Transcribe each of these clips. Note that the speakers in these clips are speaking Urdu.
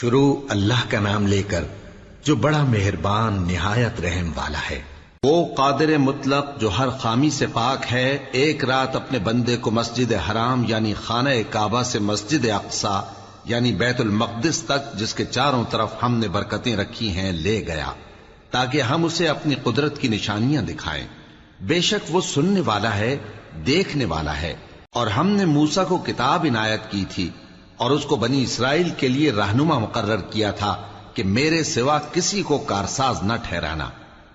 شروع اللہ کا نام لے کر جو بڑا مہربان نہایت رحم والا ہے۔ وہ قادر مطلق جو ہر خامی سے پاک ہے، ایک رات اپنے بندے کو مسجد حرام یعنی خانہ کعبہ سے مسجد اقسا یعنی بیت المقدس تک، جس کے چاروں طرف ہم نے برکتیں رکھی ہیں، لے گیا۔ تاکہ ہم اسے اپنی قدرت کی نشانیاں دکھائیں۔ بے شک وہ سننے والا ہے، دیکھنے والا ہے۔ اور ہم نے موسا کو کتاب عنایت کی تھی۔ اور اس کو بنی اسرائیل کے لیے رہنما مقرر کیا تھا کہ میرے سوا کسی کو کارساز نہ ٹھہرانا۔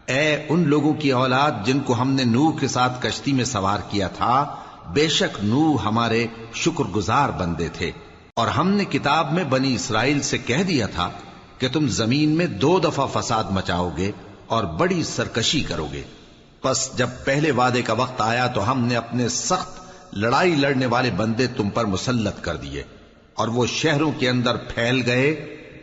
اے ان لوگوں کی اولاد جن کو ہم نے نوح کے ساتھ کشتی میں سوار کیا تھا، بے شک نوح ہمارے شکر گزار بندے تھے۔ اور ہم نے کتاب میں بنی اسرائیل سے کہہ دیا تھا کہ تم زمین میں دو دفعہ فساد مچاؤ گے اور بڑی سرکشی کرو گے۔ پس جب پہلے وعدے کا وقت آیا تو ہم نے اپنے سخت لڑائی لڑنے والے بندے تم پر مسلط کر دیے۔ اور وہ شہروں کے اندر پھیل گئے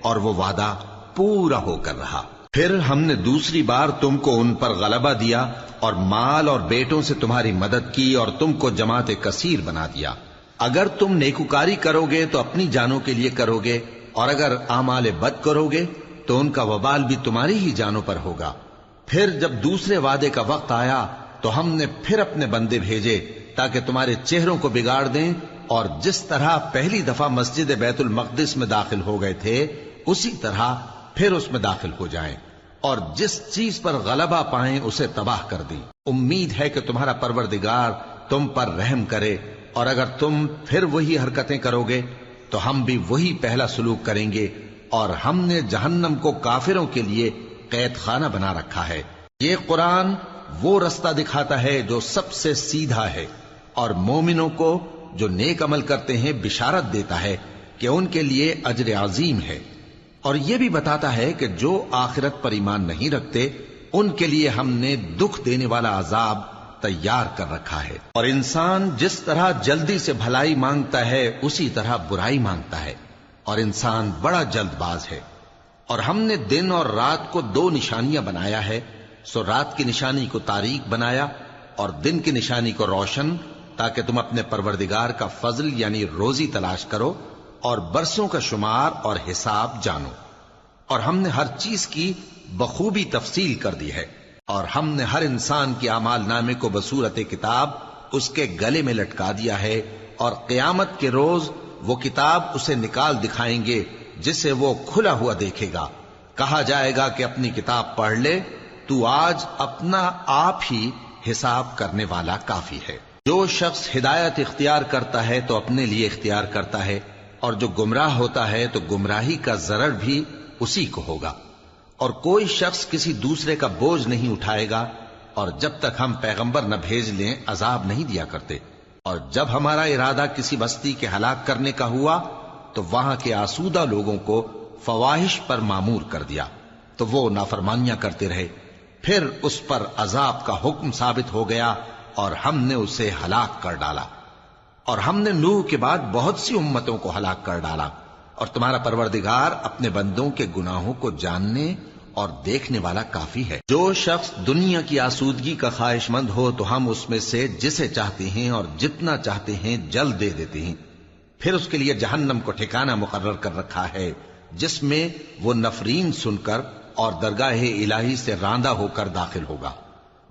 اور وہ وعدہ پورا ہو کر رہا۔ پھر ہم نے دوسری بار تم کو ان پر غلبہ دیا اور مال اور بیٹوں سے تمہاری مدد کی اور تم کو جماعت کثیر بنا دیا۔ اگر تم نیکوکاری کرو گے تو اپنی جانوں کے لیے کرو گے اور اگر آمال بد کرو گے تو ان کا وبال بھی تمہاری ہی جانوں پر ہوگا۔ پھر جب دوسرے وعدے کا وقت آیا تو ہم نے پھر اپنے بندے بھیجے تاکہ تمہارے چہروں کو بگاڑ دیں اور جس طرح پہلی دفعہ مسجد بیت المقدس میں داخل ہو گئے تھے، اسی طرح پھر اس میں داخل ہو جائیں۔ اور جس چیز پر غلبہ پائیں، اسے تباہ کر دی امید ہے کہ تمہارا پروردگار تم پر رحم کرے۔ اور اگر تم پھر وہی حرکتیں کرو گے، تو ہم بھی وہی پہلا سلوک کریں گے۔ اور ہم نے جہنم کو کافروں کے لیے قید خانہ بنا رکھا ہے۔ یہ قرآن وہ رستہ دکھاتا ہے جو سب سے سیدھا ہے۔ اور مومنوں کو جو نیک عمل کرتے ہیں بشارت دیتا ہے کہ ان کے لیے اجر عظیم ہے۔ اور یہ بھی بتاتا ہے کہ جو آخرت پر ایمان نہیں رکھتے، ان کے لیے ہم نے دکھ دینے والا عذاب تیار کر رکھا ہے۔ اور انسان جس طرح جلدی سے بھلائی مانگتا ہے، اسی طرح برائی مانگتا ہے۔ اور انسان بڑا جلد باز ہے۔ اور ہم نے دن اور رات کو دو نشانیاں بنایا ہے۔ سو رات کی نشانی کو تاریخ بنایا اور دن کی نشانی کو روشن تاکہ تم اپنے پروردگار کا فضل یعنی روزی تلاش کرو اور برسوں کا شمار اور حساب جانو۔ اور ہم نے ہر چیز کی بخوبی تفصیل کر دی ہے۔ اور ہم نے ہر انسان کی امال نامے کو بصورت کتاب اس کے گلے میں لٹکا دیا ہے اور قیامت کے روز وہ کتاب اسے نکال دکھائیں گے جسے وہ کھلا ہوا دیکھے گا۔ کہا جائے گا کہ اپنی کتاب پڑھ لے، تو آج اپنا آپ ہی حساب کرنے والا کافی ہے۔ جو شخص ہدایت اختیار کرتا ہے تو اپنے لیے اختیار کرتا ہے، اور جو گمراہ ہوتا ہے تو گمراہی کا ضرر بھی اسی کو ہوگا۔ اور کوئی شخص کسی دوسرے کا بوجھ نہیں اٹھائے گا، اور جب تک ہم پیغمبر نہ بھیج لیں، عذاب نہیں دیا کرتے۔ اور جب ہمارا ارادہ کسی بستی کے ہلاک کرنے کا ہوا، تو وہاں کے آسودہ لوگوں کو فواہش پر معمور کر دیا۔ تو وہ نافرمانیاں کرتے رہے۔ پھر اس پر عذاب کا حکم ثابت ہو گیا۔ اور ہم نے اسے ہلاک کر ڈالا۔ اور ہم نے نوح کے بعد بہت سی امتوں کو ہلاک کر ڈالا۔ اور تمہارا پروردگار اپنے بندوں کے گناہوں کو جاننے اور دیکھنے والا کافی ہے۔ جو شخص دنیا کی آسودگی کا خواہش مند ہو تو ہم اس میں سے جسے چاہتے ہیں اور جتنا چاہتے ہیں جلد دے دیتے ہیں۔ پھر اس کے لیے جہنم کو ٹھکانہ مقرر کر رکھا ہے، جس میں وہ نفرین سن کر اور درگاہ الہی سے راندہ ہو کر داخل ہوگا۔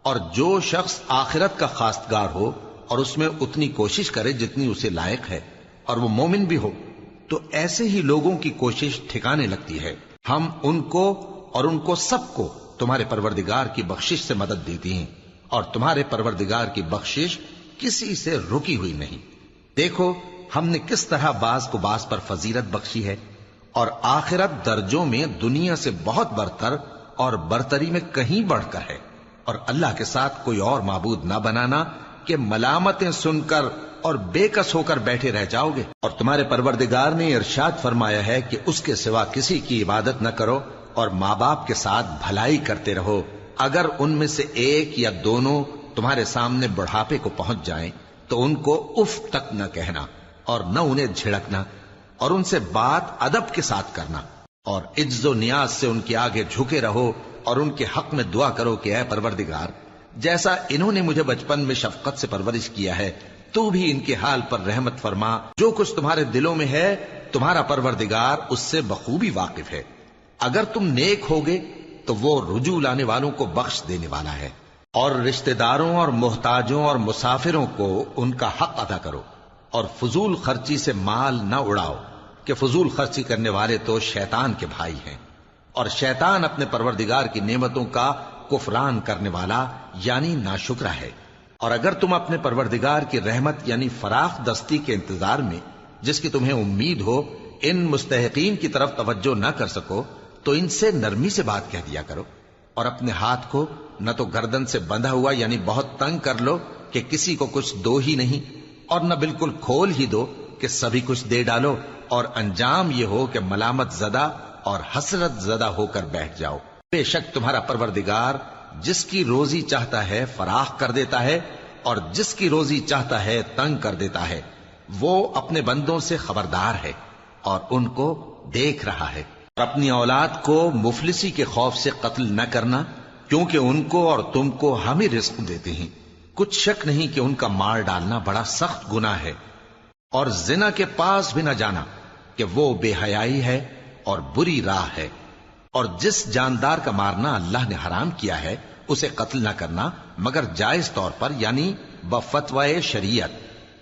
اور جو شخص آخرت کا خاستگار ہو اور اس میں اتنی کوشش کرے جتنی اسے لائق ہے اور وہ مومن بھی ہو، تو ایسے ہی لوگوں کی کوشش ٹھکانے لگتی ہے۔ ہم ان کو اور ان کو سب کو تمہارے پروردگار کی بخشش سے مدد دیتی ہیں اور تمہارے پروردگار کی بخشش کسی سے رکی ہوئی نہیں۔ دیکھو، ہم نے کس طرح باز کو باز پر فضیرت بخشی ہے اور آخرت درجوں میں دنیا سے بہت برتر اور برتری میں کہیں بڑھ کر ہے۔ اور اللہ کے ساتھ کوئی اور معبود نہ بنانا کہ ملامتیں سن کر اور بے کس ہو کر بیٹھے رہ جاؤ گے۔ اور تمہارے پروردگار نے ارشاد فرمایا ہے کہ اس کے سوا کسی کی عبادت نہ کرو اور ماں باپ کے ساتھ بھلائی کرتے رہو۔ اگر ان میں سے ایک یا دونوں تمہارے سامنے بڑھاپے کو پہنچ جائیں تو ان کو اف تک نہ کہنا اور نہ انہیں جھڑکنا اور ان سے بات ادب کے ساتھ کرنا اور عجز و نیاز سے ان کے آگے جھکے رہو اور ان کے حق میں دعا کرو کہ اے پروردگار، جیسا انہوں نے مجھے بچپن میں شفقت سے پرورش کیا ہے، تو بھی ان کے حال پر رحمت فرما۔ جو کچھ تمہارے دلوں میں ہے، تمہارا پروردگار اس سے بخوبی واقف ہے۔ اگر تم نیک ہوگے، تو وہ رجوع لانے والوں کو بخش دینے والا ہے۔ اور رشتہ داروں اور محتاجوں اور مسافروں کو ان کا حق ادا کرو۔ اور فضول خرچی سے مال نہ اڑاؤ، کہ فضول خرچی کرنے والے تو شیطان کے بھائی ہیں۔ اور شیطان اپنے پروردگار کی نعمتوں کا کفران کرنے والا یعنی ناشکرا ہے۔ اور اگر تم اپنے پروردگار کی رحمت یعنی فراخ دستی کے انتظار میں، جس کی تمہیں امید ہو، ان مستحقین کی طرف توجہ نہ کر سکو، تو ان سے نرمی سے بات کہہ دیا کرو۔ اور اپنے ہاتھ کو نہ تو گردن سے بندھا ہوا یعنی بہت تنگ کر لو کہ کسی کو کچھ دو ہی نہیں، اور نہ بالکل کھول ہی دو کہ سبھی کچھ دے ڈالو۔ اور انجام یہ ہو کہ ملامت زدہ اور حسرت زدہ ہو کر بیٹھ جاؤ۔ بے شک تمہارا پروردگار جس کی روزی چاہتا ہے فراخ کر دیتا ہے اور جس کی روزی چاہتا ہے تنگ کر دیتا ہے، وہ اپنے بندوں سے خبردار ہے اور ان کو دیکھ رہا ہے۔ اور اپنی اولاد کو مفلسی کے خوف سے قتل نہ کرنا، کیونکہ ان کو اور تم کو ہم ہی رزق دیتے ہیں۔ کچھ شک نہیں کہ ان کا مار ڈالنا بڑا سخت گنا ہے۔ اور زنا کے پاس بھی نہ جانا کہ وہ بے حیائی ہے اور بری راہ ہے۔ اور جس جاندار کا مارنا اللہ نے حرام کیا ہے، اسے قتل نہ کرنا، مگر جائز طور پر یعنی بفتوائے شریعت۔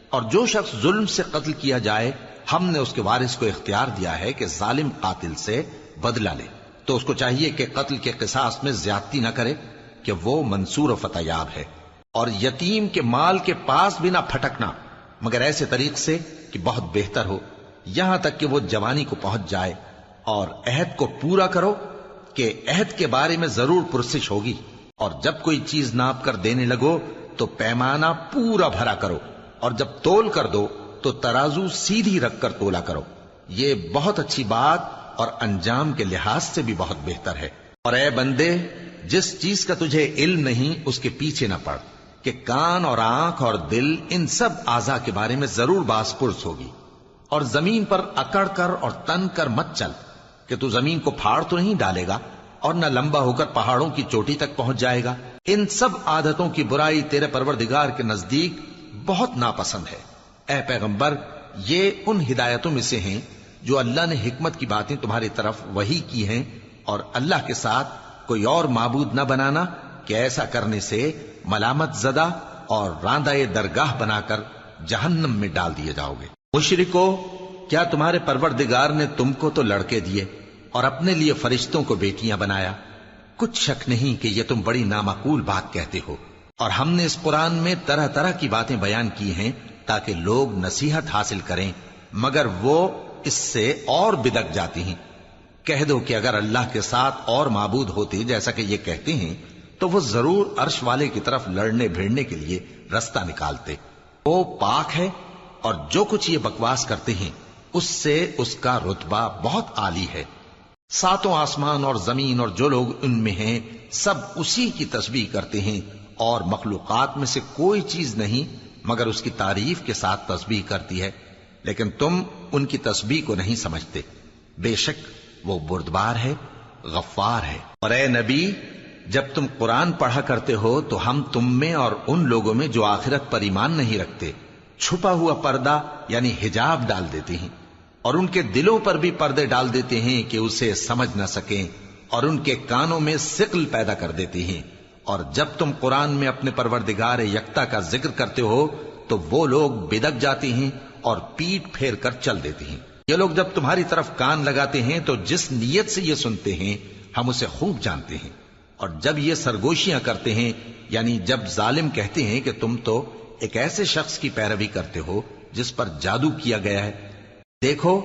اور جو شخص ظلم سے قتل کیا جائے، ہم نے اس کے وارث کو اختیار دیا ہے کہ ظالم قاتل سے بدلہ لے۔ تو اس کو چاہیے کہ قتل کے قصاص میں زیادتی نہ کرے کہ وہ منصور و فتیاب ہے۔ اور یتیم کے مال کے پاس بھی نہ پھٹکنا، مگر ایسے طریق سے کہ بہت بہتر ہو، یہاں تک کہ وہ جوانی کو پہنچ جائے۔ اور عہد کو پورا کرو کہ عہد کے بارے میں ضرور پرسش ہوگی۔ اور جب کوئی چیز ناپ کر دینے لگو تو پیمانہ پورا بھرا کرو۔ اور جب تول کر دو تو ترازو سیدھی رکھ کر تولا کرو۔ یہ بہت اچھی بات اور انجام کے لحاظ سے بھی بہت بہتر ہے۔ اور اے بندے، جس چیز کا تجھے علم نہیں، اس کے پیچھے نہ پڑ کہ کان اور آنکھ اور دل ان سب آزا کے بارے میں ضرور باس پرس ہوگی۔ اور زمین پر اکڑ کر اور تن کر مت چل۔ کہ تو زمین کو پھاڑ تو نہیں ڈالے گا اور نہ لمبا ہو کر پہاڑوں کی چوٹی تک پہنچ جائے گا۔ ان سب عادتوں کی برائی تیرے پروردگار کے نزدیک بہت ناپسند ہے۔ اے پیغمبر، یہ ان ہدایتوں میں سے ہیں جو اللہ نے حکمت کی باتیں تمہاری طرف وہی کی ہیں اور اللہ کے ساتھ کوئی اور معبود نہ بنانا کہ ایسا کرنے سے ملامت زدہ اور راندہ درگاہ بنا کر جہنم میں ڈال دیے جاؤ گے۔ مشرکو کیا تمہارے پروردگار نے تم کو تو لڑکے دیے اور اپنے لیے فرشتوں کو بیٹیاں بنایا؟ کچھ شک نہیں کہ یہ تم بڑی نامعقول بات کہتے ہو۔ اور ہم نے اس قرآن میں طرح طرح کی باتیں بیان کی ہیں تاکہ لوگ نصیحت حاصل کریں، مگر وہ اس سے اور بدک جاتی ہیں۔ کہہ دو کہ اگر اللہ کے ساتھ اور معبود ہوتے جیسا کہ یہ کہتے ہیں، تو وہ ضرور عرش والے کی طرف لڑنے بھیڑنے کے لیے رستہ نکالتے۔ وہ پاک ہے اور جو کچھ یہ بکواس کرتے ہیں اس سے اس کا رتبہ بہت عالی ہے۔ ساتوں آسمان اور زمین اور جو لوگ ان میں ہیں، سب اسی کی تسبیح کرتے ہیں۔ اور مخلوقات میں سے کوئی چیز نہیں، مگر اس کی تعریف کے ساتھ تسبیح کرتی ہے۔ لیکن تم ان کی تسبیح کو نہیں سمجھتے۔ بے شک وہ بردبار ہے، غفار ہے۔ اور اے نبی، جب تم قرآن پڑھا کرتے ہو تو ہم تم میں اور ان لوگوں میں جو آخرت پر ایمان نہیں رکھتے، چھپا ہوا پردہ یعنی حجاب ڈال دیتے ہیں۔ اور ان کے دلوں پر بھی پردے ڈال دیتے ہیں کہ اسے سمجھ نہ سکیں اور ان کے کانوں میں سقل پیدا کر دیتے ہیں۔ اور جب تم قرآن میں اپنے پروردگار یکتا کا ذکر کرتے ہو، تو وہ لوگ بدک جاتے ہیں اور پیٹ پھیر کر چل دیتے ہیں۔ یہ لوگ جب تمہاری طرف کان لگاتے ہیں، تو جس نیت سے یہ سنتے ہیں، ہم اسے خوب جانتے ہیں۔ اور جب یہ سرگوشیاں کرتے ہیں یعنی جب ظالم کہتے ہیں کہ تم تو ایک ایسے شخص کی پیروی کرتے ہو جس پر جادو کیا گیا ہے دیکھو،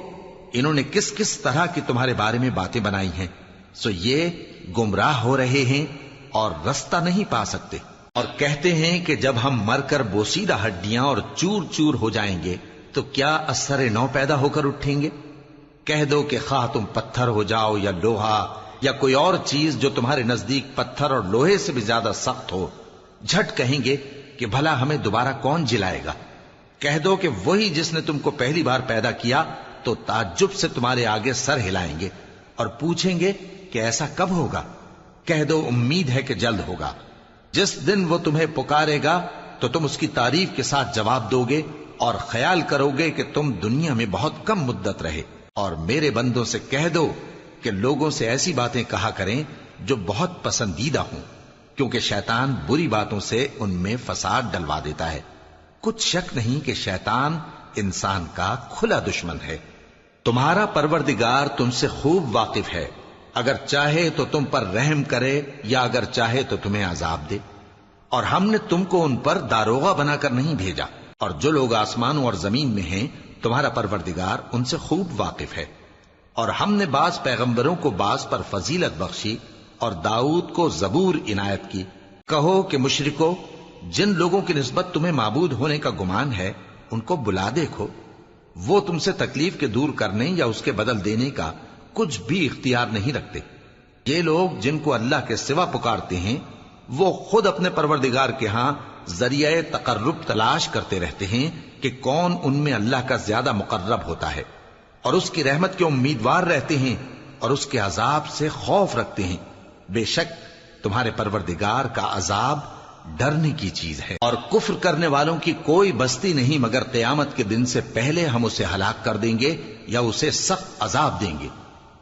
انہوں نے کس کس طرح کی تمہارے بارے میں باتیں بنائی ہیں، سو یہ گمراہ ہو رہے ہیں اور رستہ نہیں پا سکتے۔ اور کہتے ہیں کہ جب ہم مر کر بوسیدہ ہڈیاں اور چور چور ہو جائیں گے، تو کیا اثر نو پیدا ہو کر اٹھیں گے؟ کہہ دو کہ خواہ تم پتھر ہو جاؤ یا لوہا یا کوئی اور چیز جو تمہارے نزدیک پتھر اور لوہے سے بھی زیادہ سخت ہو، جھٹ کہیں گے کہ بھلا ہمیں دوبارہ کون جلائے گا؟ کہہ دو کہ وہی جس نے تم کو پہلی بار پیدا کیا، تو تعجب سے تمہارے آگے سر ہلائیں گے اور پوچھیں گے کہ ایسا کب ہوگا؟ کہہ دو امید ہے کہ جلد ہوگا۔ جس دن وہ تمہیں پکارے گا، تو تم اس کی تعریف کے ساتھ جواب دو گے اور خیال کرو گے کہ تم دنیا میں بہت کم مدت رہے۔ اور میرے بندوں سے کہہ دو کہ لوگوں سے ایسی باتیں کہا کریں جو بہت پسندیدہ ہوں، کیونکہ شیطان بری باتوں سے ان میں فساد ڈلوا دیتا ہے۔ کچھ شک نہیں کہ شیطان انسان کا کھلا دشمن ہے۔ تمہارا پروردگار تم سے خوب واقف ہے۔ اگر چاہے تو تم پر رحم کرے یا اگر چاہے تو تمہیں عذاب دے۔ اور ہم نے تم کو ان پر داروغہ بنا کر نہیں بھیجا۔ اور جو لوگ آسمانوں اور زمین میں ہیں، تمہارا پروردگار ان سے خوب واقف ہے۔ اور ہم نے بعض پیغمبروں کو بعض پر فضیلت بخشی اور داؤد کو زبور عنایت کی۔ کہو کہ مشرکو جن لوگوں کی نسبت تمہیں معبود ہونے کا گمان ہے، ان کو بلا دیکھو۔ وہ تم سے تکلیف کے دور کرنے یا اس کے بدل دینے کا کچھ بھی اختیار نہیں رکھتے۔ یہ لوگ جن کو اللہ کے سوا پکارتے ہیں، وہ خود اپنے پروردگار کے ہاں ذریعہ تقرب تلاش کرتے رہتے ہیں کہ کون ان میں اللہ کا زیادہ مقرب ہوتا ہے۔ اور اس کی رحمت کے امیدوار رہتے ہیں اور اس کے عذاب سے خوف رکھتے ہیں۔ بے شک تمہارے پروردگار کا عذاب ڈرنے کی چیز ہے۔ اور کفر کرنے والوں کی کوئی بستی نہیں، مگر قیامت کے دن سے پہلے ہم اسے ہلاک کر دیں گے یا اسے سخت عذاب دیں گے۔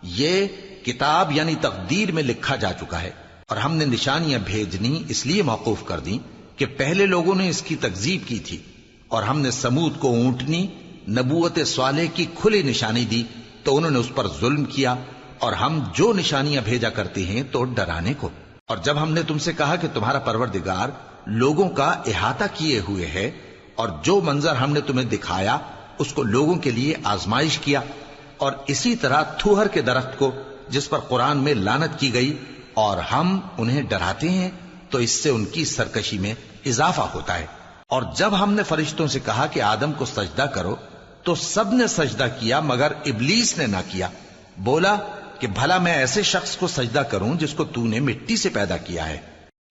یہ کتاب یعنی تقدیر میں لکھا جا چکا ہے۔ اور ہم نے نشانیاں بھیجنی، اس لیے موقوف کر دی کہ پہلے لوگوں نے اس کی تکزیب کی تھی۔ اور ہم نے سمود کو اونٹنی، نبوت سوالے کی کھلی نشانی دی، تو انہوں نے اس پر ظلم کیا۔ اور ہم جو نشانیاں بھیجا کرتے ہیں تو ڈرانے کو۔ اور جب ہم نے تم سے کہا کہ تمہارا پروردگار لوگوں کا احاطہ کیے ہوئے ہے اور جو منظر ہم نے تمہیں دکھایا، اس کو لوگوں کے لیے آزمائش کیا اور اسی طرح تھوہر کے درخت کو جس پر قرآن میں لانت کی گئی اور ہم انہیں ڈراتے ہیں، تو اس سے ان کی سرکشی میں اضافہ ہوتا ہے۔ اور جب ہم نے فرشتوں سے کہا کہ آدم کو سجدہ کرو، تو سب نے سجدہ کیا مگر ابلیس نے نہ کیا۔ بولا کہ بھلا میں ایسے شخص کو سجدہ کروں جس کو تو نے مٹی سے پیدا کیا ہے۔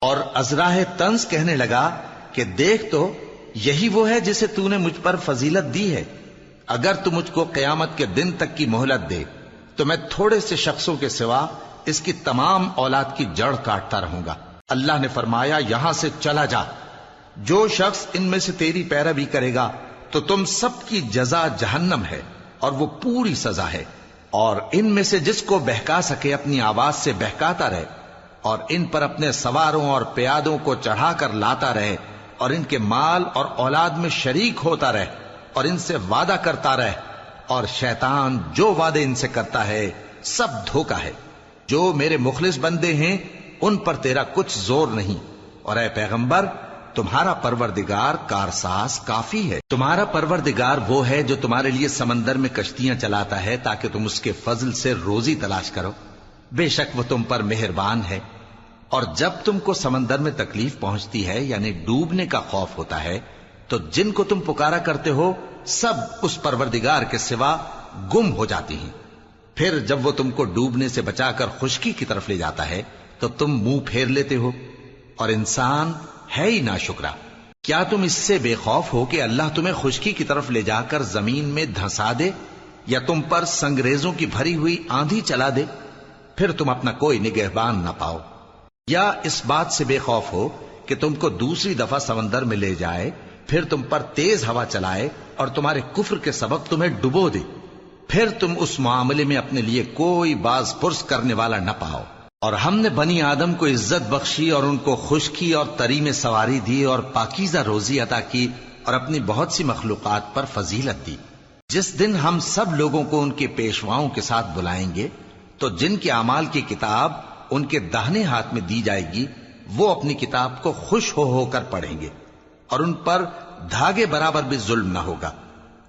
اور ازراہ تنز کہنے لگا کہ دیکھ تو، یہی وہ ہے جسے تو نے مجھ پر فضیلت دی ہے۔ اگر تو مجھ کو قیامت کے دن تک کی مہلت دے، تو میں تھوڑے سے شخصوں کے سوا اس کی تمام اولاد کی جڑ کاٹتا رہوں گا۔ اللہ نے فرمایا، یہاں سے چلا جا۔ جو شخص ان میں سے تیری پیروی کرے گا، تو تم سب کی جزا جہنم ہے اور وہ پوری سزا ہے۔ اور ان میں سے جس کو بہکا سکے اپنی آواز سے بہکاتا رہے اور ان پر اپنے سواروں اور پیادوں کو چڑھا کر لاتا رہے اور ان کے مال اور اولاد میں شریک ہوتا رہے اور ان سے وعدہ کرتا رہے اور شیطان جو وعدے ان سے کرتا ہے، سب دھوکا ہے۔ جو میرے مخلص بندے ہیں، ان پر تیرا کچھ زور نہیں۔ اور اے پیغمبر تمہارا پروردگار کارساز کافی ہے۔ تمہارا پروردگار وہ ہے جو تمہارے لیے سمندر میں کشتیاں چلاتا ہے تاکہ تم اس کے فضل سے روزی تلاش کرو۔ بے شک وہ تم پر مہربان ہے۔ اور جب تم کو سمندر میں تکلیف پہنچتی ہے یعنی ڈوبنے کا خوف ہوتا ہے، تو جن کو تم پکارا کرتے ہو، سب اس پروردگار کے سوا گم ہو جاتی ہیں۔ پھر جب وہ تم کو ڈوبنے سے بچا کر خشکی کی طرف لے جاتا ہے، تو تم منہ پھیر لیتے ہو۔ اور انسان ہے ہی نا شکرا کیا تم اس سے بے خوف ہو کہ اللہ تمہیں خشکی کی طرف لے جا کر زمین میں دھسا دے، یا تم پر سنگریزوں کی بھری ہوئی آندھی چلا دے؟ پھر تم اپنا کوئی نگہبان نہ پاؤ۔ یا اس بات سے بے خوف ہو کہ تم کو دوسری دفعہ سمندر میں لے جائے، پھر تم پر تیز ہوا چلائے اور تمہارے کفر کے سبب تمہیں ڈبو دے۔ پھر تم اس معاملے میں اپنے لیے کوئی باز پرس کرنے والا نہ پاؤ۔ اور ہم نے بنی آدم کو عزت بخشی اور ان کو خشکی اور تری میں سواری دی اور پاکیزہ روزی عطا کی اور اپنی بہت سی مخلوقات پر فضیلت دی۔ جس دن ہم سب لوگوں کو ان کے پیشواؤں کے ساتھ بلائیں گے، تو جن کے اعمال کی کتاب ان کے دہنے ہاتھ میں دی جائے گی، وہ اپنی کتاب کو خوش ہو ہو کر پڑھیں گے اور ان پر دھاگے برابر بھی ظلم نہ ہوگا۔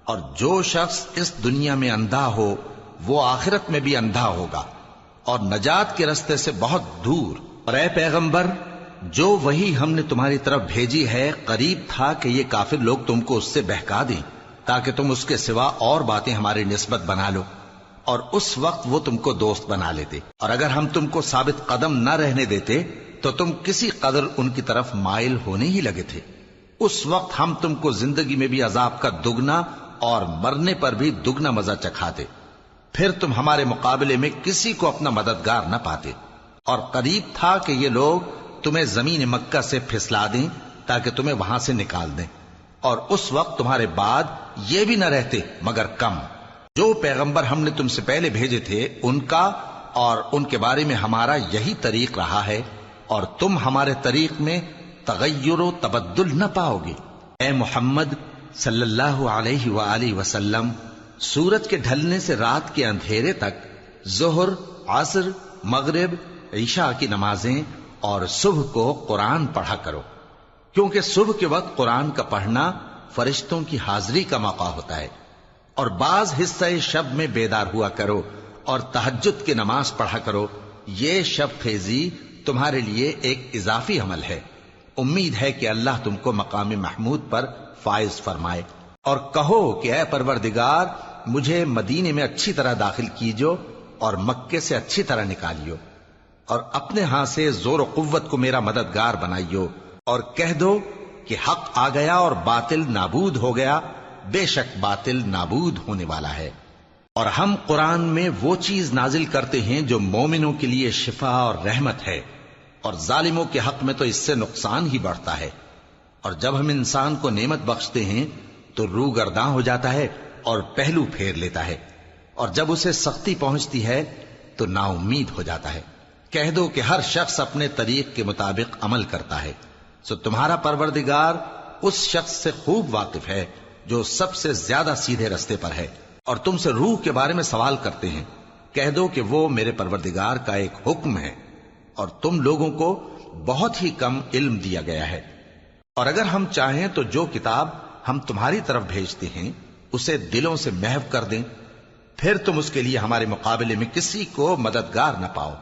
اور جو شخص اس دنیا میں اندھا ہو، وہ آخرت میں بھی اندھا ہوگا۔ اور نجات کے رستے سے بہت دور۔ اور اے پیغمبر، جو وہی ہم نے تمہاری طرف بھیجی ہے، قریب تھا کہ یہ کافر لوگ تم کو اس سے بہکا دیں، تاکہ تم اس کے سوا اور باتیں ہماری نسبت بنا لو۔ اور اس وقت وہ تم کو دوست بنا لیتے۔ اور اگر ہم تم کو ثابت قدم نہ رہنے دیتے، تو تم کسی قدر ان کی طرف مائل ہونے ہی لگے تھے۔ اس وقت ہم تم کو زندگی میں بھی عذاب کا دگنا اور مرنے پر بھی دگنا مزہ چکھاتے۔ پھر تم ہمارے مقابلے میں کسی کو اپنا مددگار نہ پاتے۔ اور قریب تھا کہ یہ لوگ تمہیں زمین مکہ سے پھسلا دیں تاکہ تمہیں وہاں سے نکال دیں۔ اور اس وقت تمہارے بعد یہ بھی نہ رہتے، مگر کم۔ جو پیغمبر ہم نے تم سے پہلے بھیجے تھے، ان کا اور ان کے بارے میں ہمارا یہی طریق رہا ہے۔ اور تم ہمارے طریق میں تغیر و تبدل نہ پاؤ گے۔ اے محمد صلی اللہ علیہ وآلہ وسلم سورج کے ڈھلنے سے رات کے اندھیرے تک ظہر، عصر، مغرب، عشاء کی نمازیں اور صبح کو قرآن پڑھا کرو۔ کیونکہ صبح کے وقت قرآن کا پڑھنا فرشتوں کی حاضری کا موقع ہوتا ہے۔ اور بعض حصہ شب میں بیدار ہوا کرو اور تحجد کی نماز پڑھا کرو۔ یہ شب خیزی تمہارے لیے ایک اضافی عمل ہے۔ امید ہے کہ اللہ تم کو مقام محمود پر فائز فرمائے۔ اور کہو کہ اے پروردگار، مجھے مدینے میں اچھی طرح داخل کیجو اور مکے سے اچھی طرح نکالیو اور اپنے ہاں سے زور و قوت کو میرا مددگار بنائیو اور کہہ دو کہ حق آ گیا اور باطل نابود ہو گیا، بے شک باطل نابود ہونے والا ہے۔ اور ہم قرآن میں وہ چیز نازل کرتے ہیں جو مومنوں کے لیے شفا اور رحمت ہے اور ظالموں کے حق میں تو اس سے نقصان ہی بڑھتا ہے۔ اور جب ہم انسان کو نعمت بخشتے ہیں تو رو گرداں ہو جاتا ہے اور پہلو پھیر لیتا ہے اور جب اسے سختی پہنچتی ہے تو نا امید ہو جاتا ہے۔ کہہ دو کہ ہر شخص اپنے طریق کے مطابق عمل کرتا ہے۔ سو تمہارا پروردگار اس شخص سے خوب واقف ہے جو سب سے زیادہ سیدھے رستے پر ہے اور تم سے روح کے بارے میں سوال کرتے ہیں۔ کہہ دو کہ وہ میرے پروردگار کا ایک حکم ہے اور تم لوگوں کو بہت ہی کم علم دیا گیا ہے۔ اور اگر ہم چاہیں تو جو کتاب ہم تمہاری طرف بھیجتے ہیں، اسے دلوں سے محو کر دیں۔ پھر تم اس کے لیے ہمارے مقابلے میں کسی کو مددگار نہ پاؤ۔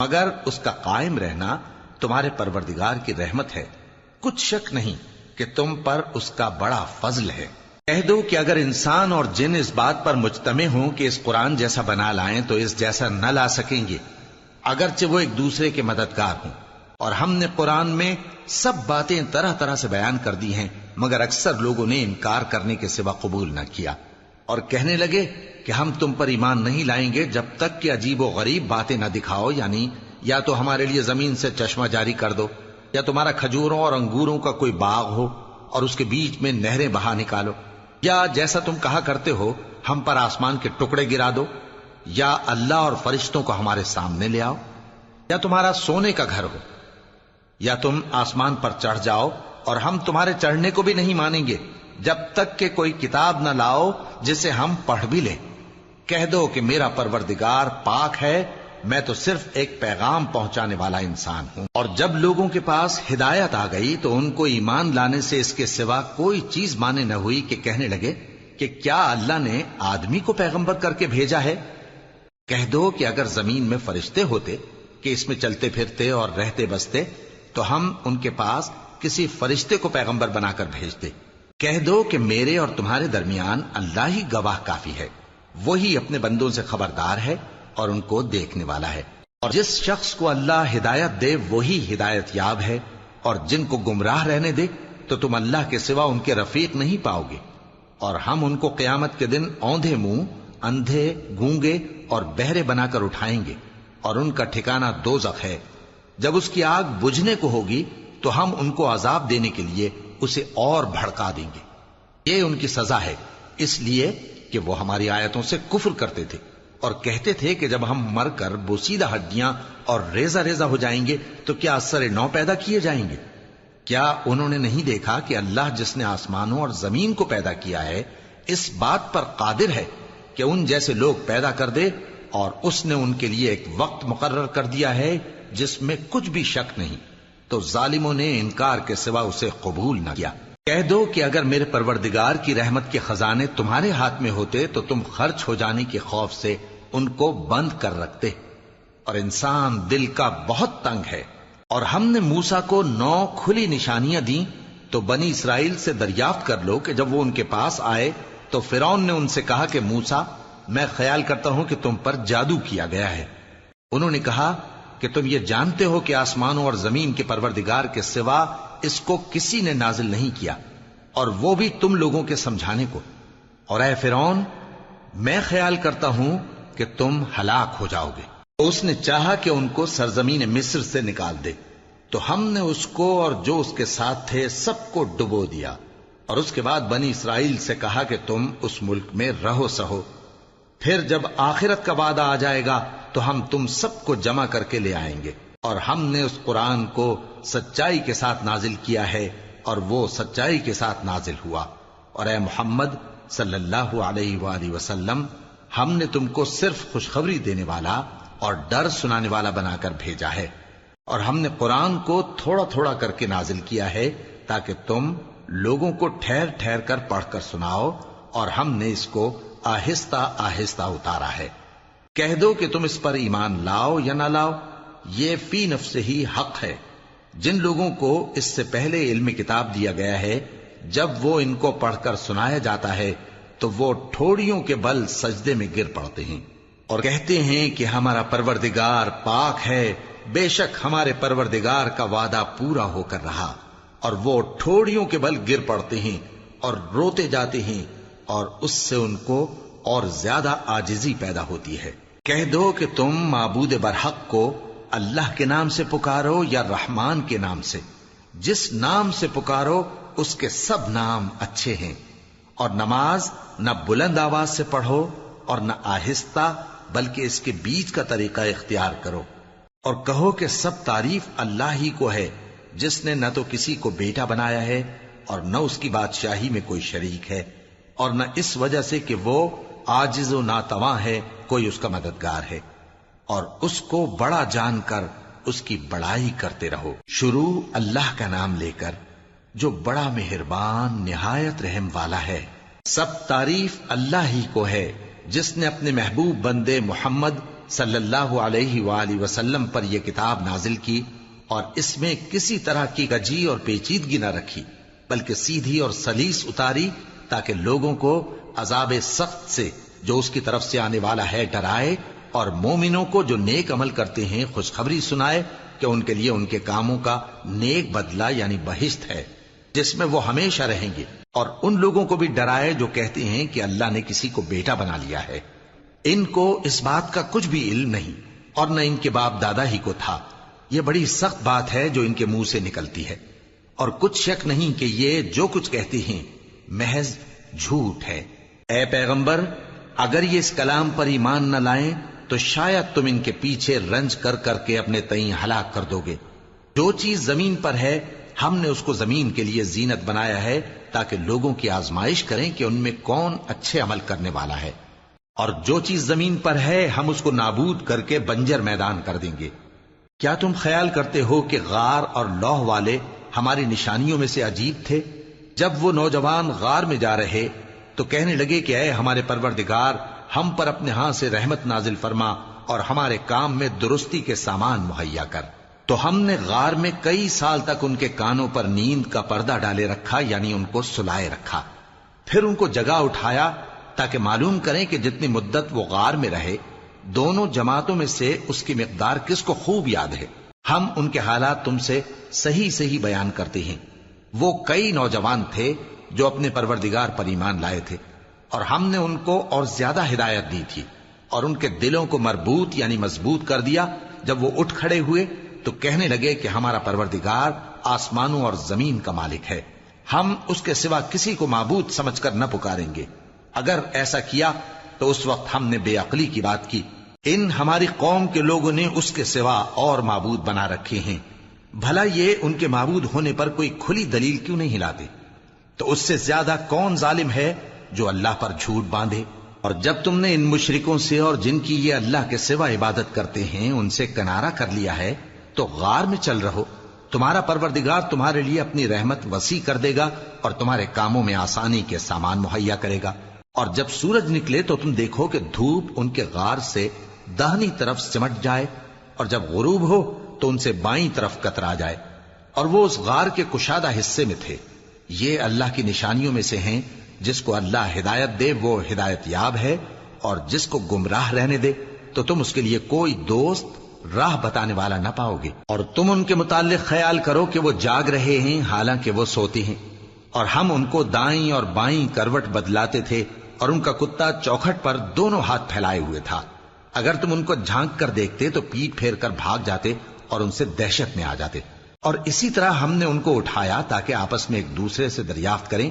مگر اس کا قائم رہنا تمہارے پروردگار کی رحمت ہے۔ کچھ شک نہیں کہ تم پر اس کا بڑا فضل ہے۔ کہہ دو کہ اگر انسان اور جن اس بات پر مجتمع ہوں کہ اس قرآن جیسا بنا لائیں تو اس جیسا نہ لا سکیں گے۔ اگرچہ وہ ایک دوسرے کے مددگار ہوں۔ اور ہم نے قرآن میں سب باتیں طرح طرح سے بیان کر دی ہیں، مگر اکثر لوگوں نے انکار کرنے کے سوا قبول نہ کیا۔ اور کہنے لگے کہ ہم تم پر ایمان نہیں لائیں گے جب تک کہ عجیب و غریب باتیں نہ دکھاؤ یعنی یا تو ہمارے لیے زمین سے چشمہ جاری کر دو، یا تمہارا کھجوروں اور انگوروں کا کوئی باغ ہو اور اس کے بیچ میں نہریں بہا نکالو۔ یا جیسا تم کہا کرتے ہو، ہم پر آسمان کے ٹکڑے گرا دو۔ یا اللہ اور فرشتوں کو ہمارے سامنے لے آؤ۔ یا تمہارا سونے کا گھر ہو۔ یا تم آسمان پر چڑھ جاؤ اور ہم تمہارے چڑھنے کو بھی نہیں مانیں گے جب تک کہ کوئی کتاب نہ لاؤ جسے ہم پڑھ بھی لیں۔ کہہ دو کہ میرا پروردگار پاک ہے، میں تو صرف ایک پیغام پہنچانے والا انسان ہوں۔ اور جب لوگوں کے پاس ہدایت آ گئی تو ان کو ایمان لانے سے اس کے سوا کوئی چیز مانے نہ ہوئی کہ کہنے لگے کہ کیا اللہ نے آدمی کو پیغمبر کر کے بھیجا ہے؟ کہہ دو کہ اگر زمین میں فرشتے ہوتے، کہ اس میں چلتے پھرتے اور رہتے بستے تو ہم ان کے پاس کسی فرشتے کو پیغمبر بنا کر بھیجتے کہہ دو کہ میرے اور تمہارے درمیان اللہ ہی گواہ کافی ہے۔ وہی اپنے بندوں سے خبردار ہے اور ان کو دیکھنے والا ہے۔ اور جس شخص کو اللہ ہدایت دے، وہی ہدایت یاب ہے۔ اور جن کو گمراہ رہنے دے، تو تم اللہ کے سوا ان کے رفیق نہیں پاؤ گے۔ اور ہم ان کو قیامت کے دن اوندے منہ، اندھے، گونگے اور بہرے بنا کر اٹھائیں گے۔ اور ان کا ٹھکانہ دو ہے۔ جب اس کی آگ بجھنے کو ہوگی تو ہم ان کو عذاب دینے کے لیے اسے اور بھڑکا دیں گے۔ یہ ان کی سزا ہے، اس لیے کہ وہ ہماری آیتوں سے کفر کرتے تھے اور کہتے تھے کہ جب ہم مر کر بوسیدہ ہڈیاں اور ریزہ ریزہ ہو جائیں گے تو کیا اثر نو پیدا کیے جائیں گے؟ کیا انہوں نے نہیں دیکھا کہ اللہ جس نے آسمانوں اور زمین کو پیدا کیا ہے، اس بات پر قادر ہے کہ ان جیسے لوگ پیدا کر دے اور اس نے ان کے لیے ایک وقت مقرر کر دیا ہے جس میں کچھ بھی شک نہیں۔ تو ظالموں نے انکار کے سوا اسے قبول نہ کیا۔ کہہ دو کہ اگر میرے پروردگار کی رحمت کے خزانے تمہارے ہاتھ میں ہوتے تو تم خرچ ہو جانے کے خوف سے ان کو بند کر رکھتے۔ اور انسان دل کا بہت تنگ ہے۔ اور ہم نے موسا کو نو کھلی نشانیاں دی تو بنی اسرائیل سے دریافت کر لو کہ جب وہ ان کے پاس آئے تو فرون نے ان سے کہا کہ موسا میں خیال کرتا ہوں کہ تم پر جادو کیا گیا ہے۔ انہوں نے کہا کہ تم یہ جانتے ہو کہ آسمانوں اور زمین کے پروردگار کے سوا اس کو کسی نے نازل نہیں کیا، اور وہ بھی تم لوگوں کے سمجھانے کو۔ اور اے فرون میں خیال کرتا ہوں کہ تم ہلاک ہو جاؤ گے۔ اس نے چاہا کہ ان کو سرزمین مصر سے نکال دے۔ تو ہم نے اس کو اور جو اس کے ساتھ تھے سب کو ڈبو دیا۔ اور اس کے بعد بنی اسرائیل سے کہا کہ تم اس ملک میں رہو سہو۔ پھر جب آخرت کا وعدہ آ جائے گا تو ہم تم سب کو جمع کر کے لے آئیں گے۔ اور ہم نے اس قرآن کو سچائی کے ساتھ نازل کیا ہے اور وہ سچائی کے ساتھ نازل ہوا۔ اور اے محمد صلی اللہ علیہ وآلہ وسلم، ہم نے تم کو صرف خوشخبری دینے والا اور ڈر سنانے والا بنا کر بھیجا ہے۔ اور ہم نے قرآن کو تھوڑا تھوڑا کر کے نازل کیا ہے تاکہ تم لوگوں کو ٹھہر ٹھہر کر پڑھ کر سناؤ اور ہم نے اس کو آہستہ آہستہ اتارا ہے۔ کہہ دو کہ تم اس پر ایمان لاؤ یا نہ لاؤ، یہ فی نفس ہی حق ہے۔ جن لوگوں کو اس سے پہلے علم کتاب دیا گیا ہے، جب وہ ان کو پڑھ کر سنایا جاتا ہے، تو وہ ٹھوڑیوں کے بل سجدے میں گر پڑتے ہیں۔ اور کہتے ہیں کہ ہمارا پروردگار پاک ہے، بے شک ہمارے پروردگار کا وعدہ پورا ہو کر رہا۔ اور وہ ٹھوڑیوں کے بل گر پڑتے ہیں اور روتے جاتے ہیں۔ اور اس سے ان کو اور زیادہ آجزی پیدا ہوتی ہے۔ کہہ دو کہ تم معبود برحق کو اللہ کے نام سے پکارو یا رحمان کے نام سے۔ جس نام سے پکارو، اس کے سب نام اچھے ہیں۔ اور نماز نہ بلند آواز سے پڑھو اور نہ آہستہ، بلکہ اس کے بیچ کا طریقہ اختیار کرو۔ اور کہو کہ سب تعریف اللہ ہی کو ہے، جس نے نہ تو کسی کو بیٹا بنایا ہے اور نہ اس کی بادشاہی میں کوئی شریک ہے۔ اور نہ اس وجہ سے کہ وہ آجز و ناتواں ہے، کوئی اس کا مددگار ہے۔ اور اس کو بڑا جان کر اس کی بڑائی کرتے رہو۔ شروع اللہ کا نام لے کر، جو بڑا مہربان، نہایت رحم والا ہے۔ سب تعریف اللہ ہی کو ہے، جس نے اپنے محبوب بندے محمد صلی اللہ علیہ وآلہ وسلم پر یہ کتاب نازل کی اور اس میں کسی طرح کی گجی اور پیچیدگی نہ رکھی، بلکہ سیدھی اور سلیس اتاری تاکہ لوگوں کو عذاب سخت سے جو اس کی طرف سے آنے والا ہے ڈرائے اور مومنوں کو جو نیک عمل کرتے ہیں خوشخبری سنائے کہ ان کے لیے ان کے کاموں کا نیک بدلہ یعنی بہشت ہے، جس میں وہ ہمیشہ رہیں گے۔ اور ان لوگوں کو بھی ڈرائے جو کہتے ہیں کہ اللہ نے کسی کو بیٹا بنا لیا ہے۔ ان کو اس بات کا کچھ بھی علم نہیں، اور نہ ان کے باپ دادا ہی کو تھا۔ یہ بڑی سخت بات ہے جو ان کے منہ سے نکلتی ہے۔ اور کچھ شک نہیں کہ یہ جو کچھ کہتے ہیں محض جھوٹ ہے۔ اے پیغمبر، اگر یہ اس کلام پر ایمان نہ لائیں، تو شاید تم ان کے پیچھے رنج کر کر کے اپنے تئیں ہلاک کر دو گے۔ جو چیز زمین پر ہے، ہم نے اس کو زمین کے لیے زینت بنایا ہے، تاکہ لوگوں کی آزمائش کریں کہ ان میں کون اچھے عمل کرنے والا ہے۔ اور جو چیز زمین پر ہے، ہم اس کو نابود کر کے بنجر میدان کر دیں گے۔ کیا تم خیال کرتے ہو کہ غار اور لوہ والے ہماری نشانیوں میں سے عجیب تھے؟ جب وہ نوجوان غار میں جا رہے تو کہنے لگے کہ اے ہمارے پروردگار، ہم پر اپنے ہاں سے رحمت نازل فرما اور ہمارے کام میں درستی کے سامان مہیا کر۔ تو ہم نے غار میں کئی سال تک ان کے کانوں پر نیند کا پردہ ڈالے رکھا یعنی ان کو سلائے رکھا۔ پھر ان کو جگہ اٹھایا تاکہ معلوم کریں کہ جتنی مدت وہ غار میں رہے، دونوں جماعتوں میں سے اس کی مقدار کس کو خوب یاد ہے۔ ہم ان کے حالات تم سے صحیح صحیح بیان کرتے ہیں۔ وہ کئی نوجوان تھے جو اپنے پروردگار پر ایمان لائے تھے، اور ہم نے ان کو اور زیادہ ہدایت دی تھی، اور ان کے دلوں کو مربوط یعنی مضبوط کر دیا۔ جب وہ اٹھ کھڑے ہوئے تو کہنے لگے کہ ہمارا پروردگار آسمانوں اور زمین کا مالک ہے۔ ہم اس کے سوا کسی کو معبود سمجھ کر نہ پکاریں گے۔ اگر ایسا کیا تو اس وقت ہم نے بے عقلی کی بات کی۔ ان ہماری قوم کے لوگوں نے اس کے سوا اور معبود بنا رکھے ہیں۔ بھلا یہ ان کے معبود ہونے پر کوئی کھلی دلیل کیوں نہیں لاتے تو اس سے زیادہ کون ظالم ہے جو اللہ پر جھوٹ باندھے؟ اور جب تم نے ان مشرکوں سے اور جن کی یہ اللہ کے سوا عبادت کرتے ہیں، ان سے کنارہ کر لیا ہے، تو غار میں چل رہو۔ تمہارا پروردگار تمہارے لیے اپنی رحمت وسیع کر دے گا اور تمہارے کاموں میں آسانی کے سامان مہیا کرے گا۔ اور جب سورج نکلے تو تم دیکھو کہ دھوپ ان کے غار سے دہنی طرف سمٹ جائے، اور جب غروب ہو تو ان سے بائیں طرف کترا جائے۔ اور وہ اس غار کے کشادہ حصے میں تھے۔ یہ اللہ کی نشانیوں میں سے ہیں۔ جس کو اللہ ہدایت دے، وہ ہدایت یاب ہے۔ اور جس کو گمراہ رہنے دے، تو تم اس کے لیے کوئی دوست، راہ بتانے والا نہ پاؤ گے۔ اور تم ان کے متعلق خیال کرو کہ وہ جاگ رہے ہیں، حالانکہ وہ سوتے ہیں۔ اور ہم ان کو دائیں اور بائیں کروٹ بدلاتے تھے، اور ان کا کتا چوکھٹ پر دونوں ہاتھ پھیلائے ہوئے تھا۔ اگر تم ان کو جھانک کر دیکھتے تو پیٹ پھیر کر بھاگ جاتے اور ان سے دہشت میں آ جاتے۔ اور اسی طرح ہم نے ان کو اٹھایا تاکہ آپس میں ایک دوسرے سے دریافت کریں۔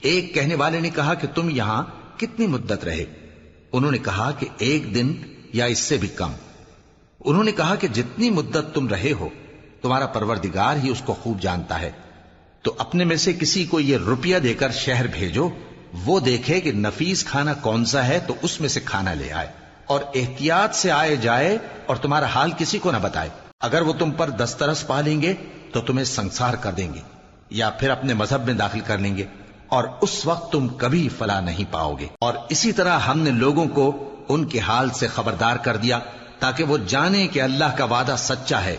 ایک کہنے والے نے کہا کہ تم یہاں کتنی مدت رہے؟ انہوں نے کہا کہ ایک دن یا اس سے بھی کم۔ انہوں نے کہا کہ جتنی مدت تم رہے ہو، تمہارا پروردگار ہی اس کو خوب جانتا ہے۔ تو اپنے میں سے کسی کو یہ روپیہ دے کر شہر بھیجو۔ وہ دیکھے کہ نفیس کھانا کون سا ہے، تو اس میں سے کھانا لے آئے۔ اور احتیاط سے آئے جائے اور تمہارا حال کسی کو نہ بتائے۔ اگر وہ تم پر دسترس پا لیں گے تو تمہیں سنسار کر دیں گے، یا پھر اپنے مذہب میں داخل کر لیں گے، اور اس وقت تم کبھی فلا نہیں پاؤ گے۔ اور اسی طرح ہم نے لوگوں کو ان کے حال سے خبردار کر دیا، تاکہ وہ جانے کہ اللہ کا وعدہ سچا ہے،